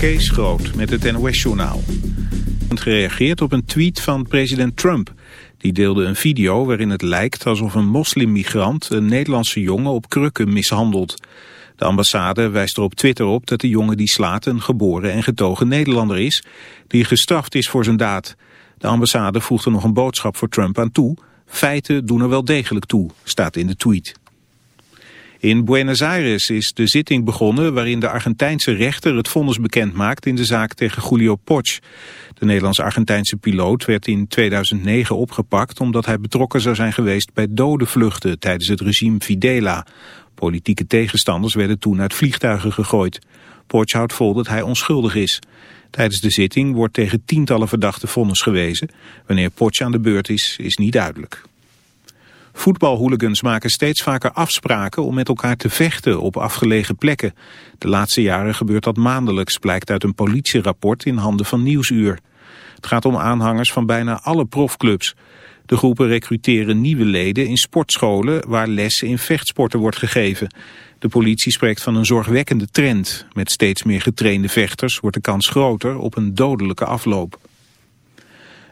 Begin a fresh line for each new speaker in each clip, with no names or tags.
Kees Groot met het NOS-journaal. gereageerd op een tweet van president Trump. Die deelde een video waarin het lijkt alsof een moslimmigrant een Nederlandse jongen op krukken mishandelt. De ambassade wijst er op Twitter op dat de jongen die slaat een geboren en getogen Nederlander is, die gestraft is voor zijn daad. De ambassade voegt er nog een boodschap voor Trump aan toe. Feiten doen er wel degelijk toe, staat in de tweet. In Buenos Aires is de zitting begonnen waarin de Argentijnse rechter het vonnis bekend maakt in de zaak tegen Julio Poch. De Nederlands-Argentijnse piloot werd in 2009 opgepakt omdat hij betrokken zou zijn geweest bij dode vluchten tijdens het regime Fidela. Politieke tegenstanders werden toen uit vliegtuigen gegooid. Poch houdt vol dat hij onschuldig is. Tijdens de zitting wordt tegen tientallen verdachten vonnis gewezen. Wanneer Poch aan de beurt is, is niet duidelijk. Voetbalhooligans maken steeds vaker afspraken om met elkaar te vechten op afgelegen plekken. De laatste jaren gebeurt dat maandelijks, blijkt uit een politierapport in handen van Nieuwsuur. Het gaat om aanhangers van bijna alle profclubs. De groepen recruteren nieuwe leden in sportscholen waar lessen in vechtsporten wordt gegeven. De politie spreekt van een zorgwekkende trend. Met steeds meer getrainde vechters wordt de kans groter op een dodelijke afloop.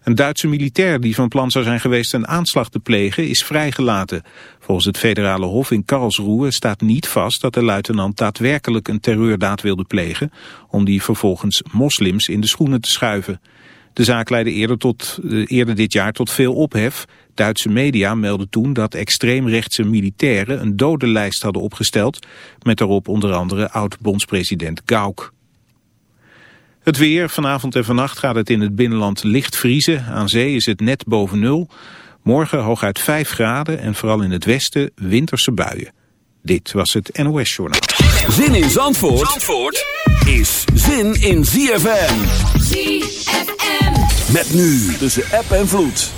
Een Duitse militair die van plan zou zijn geweest een aanslag te plegen is vrijgelaten. Volgens het federale hof in Karlsruhe staat niet vast dat de luitenant daadwerkelijk een terreurdaad wilde plegen... om die vervolgens moslims in de schoenen te schuiven. De zaak leidde eerder, tot, eh, eerder dit jaar tot veel ophef. Duitse media meldden toen dat extreemrechtse militairen een dodenlijst hadden opgesteld... met daarop onder andere oud-bondspresident Gauck. Het weer, vanavond en vannacht gaat het in het binnenland licht vriezen. Aan zee is het net boven nul. Morgen hooguit 5 graden en vooral in het westen winterse buien. Dit was het NOS Journaal.
Zin in Zandvoort, Zandvoort is zin in ZFM. ZFM. Met nu tussen app en vloed.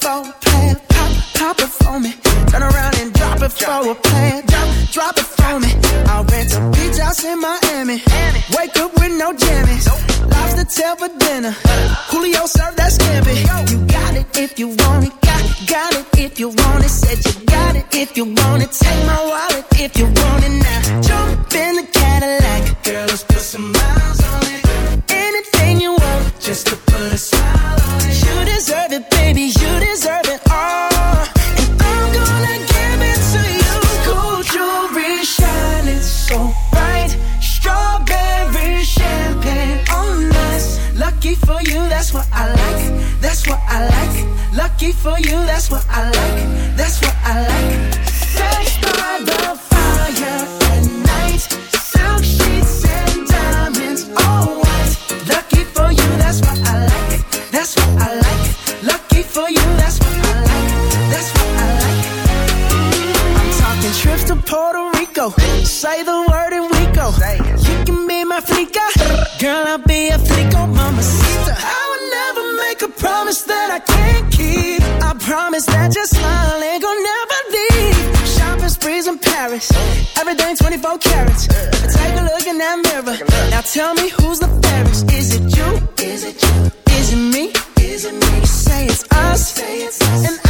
for a plan, pop, pop it for me. Turn around and drop it for a plan. it's us. And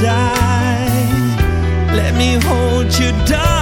die. Let me hold you, darling.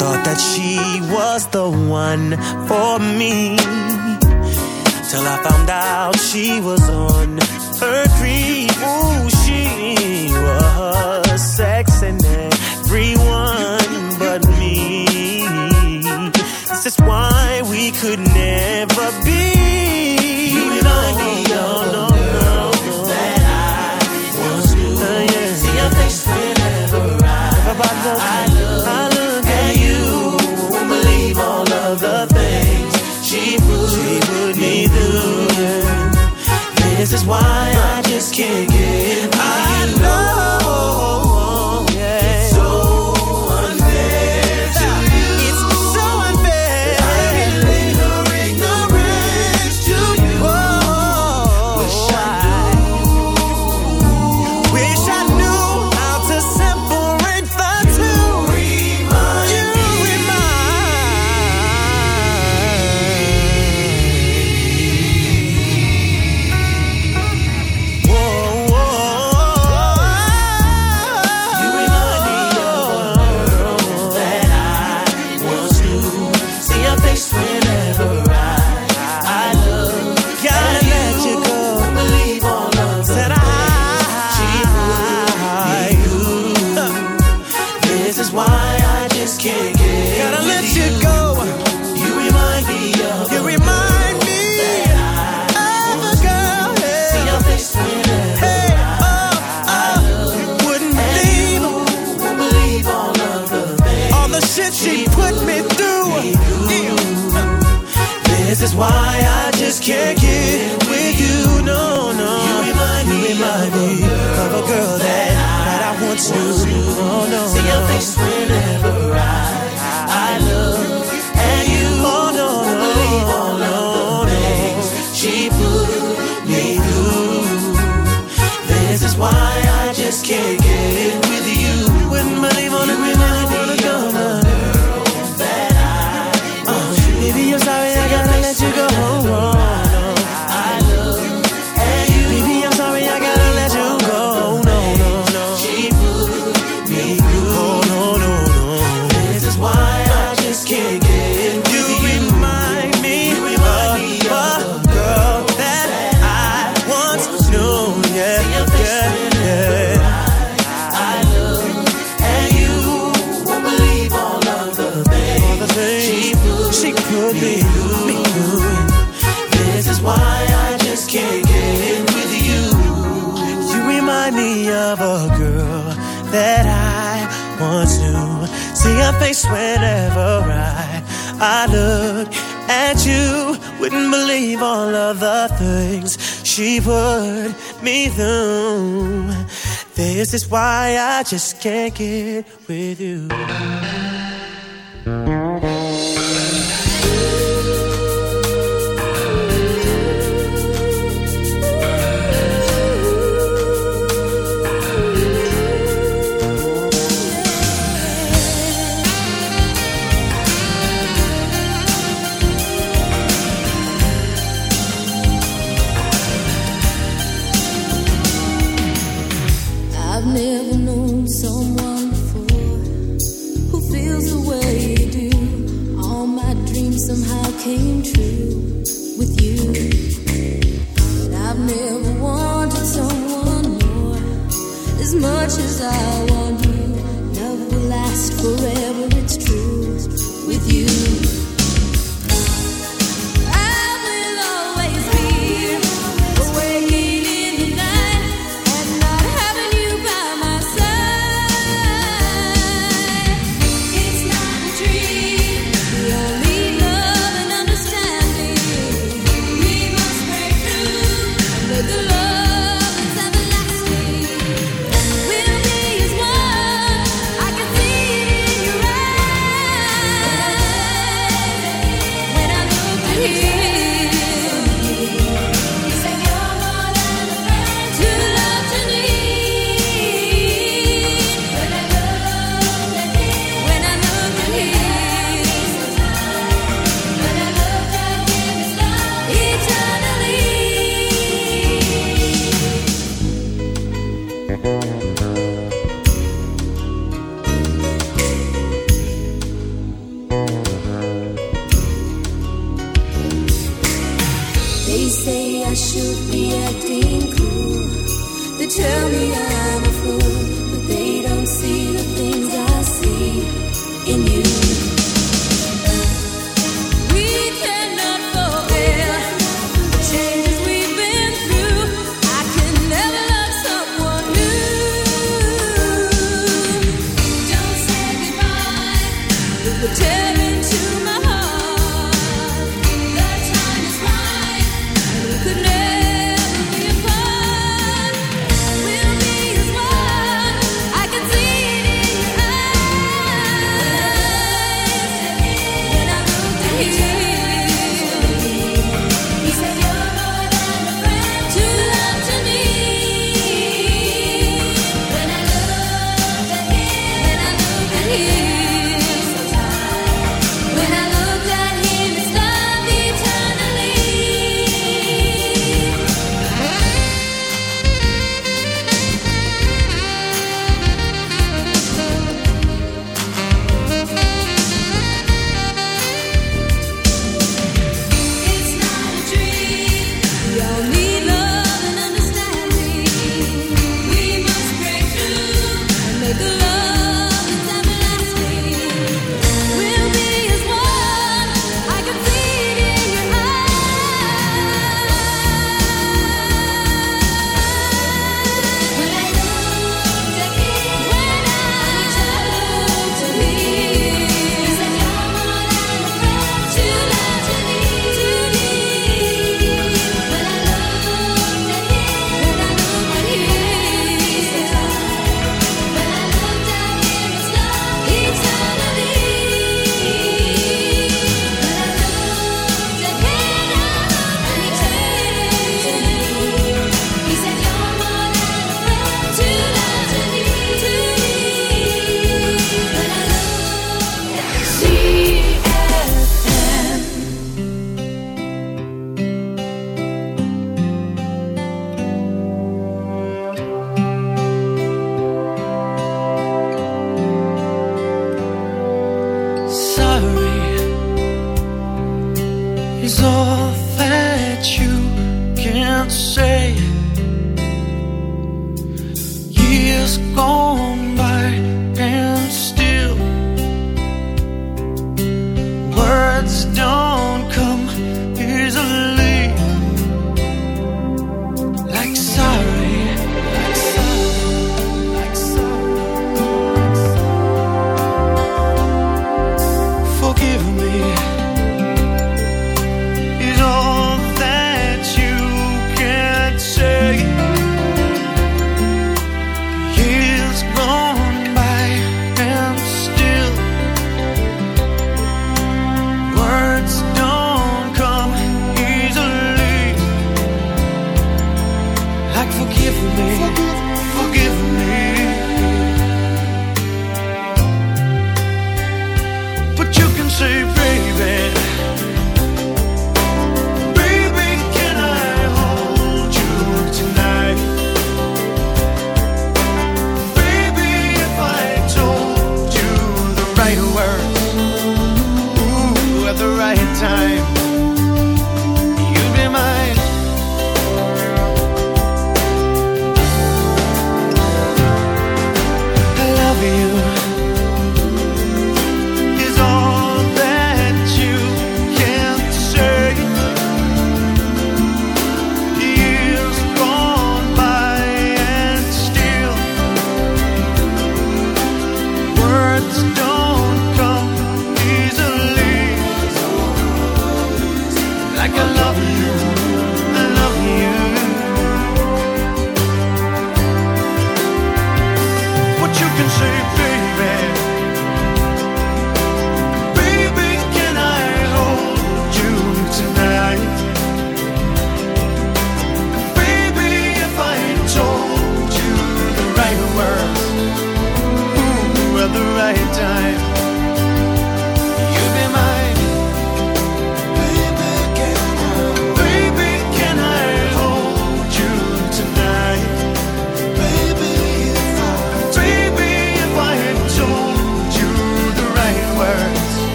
Thought that
she was the one for me. Till I found out she was on her creep. Ooh, she was sexing everyone but me. This is why we could never be. You and I, we. That I once uh, knew. This is why I just can't get. I know. can't get with you, no, no. You remind me, of a girl that, I want to Oh, no, See your face whenever I, you. Oh, believe all of the things she me. This is why I just can't believe all of the things she put me through. This is why I just can't get with you.
somehow came true with you. I've never wanted someone more as much as I want you. Love will last forever.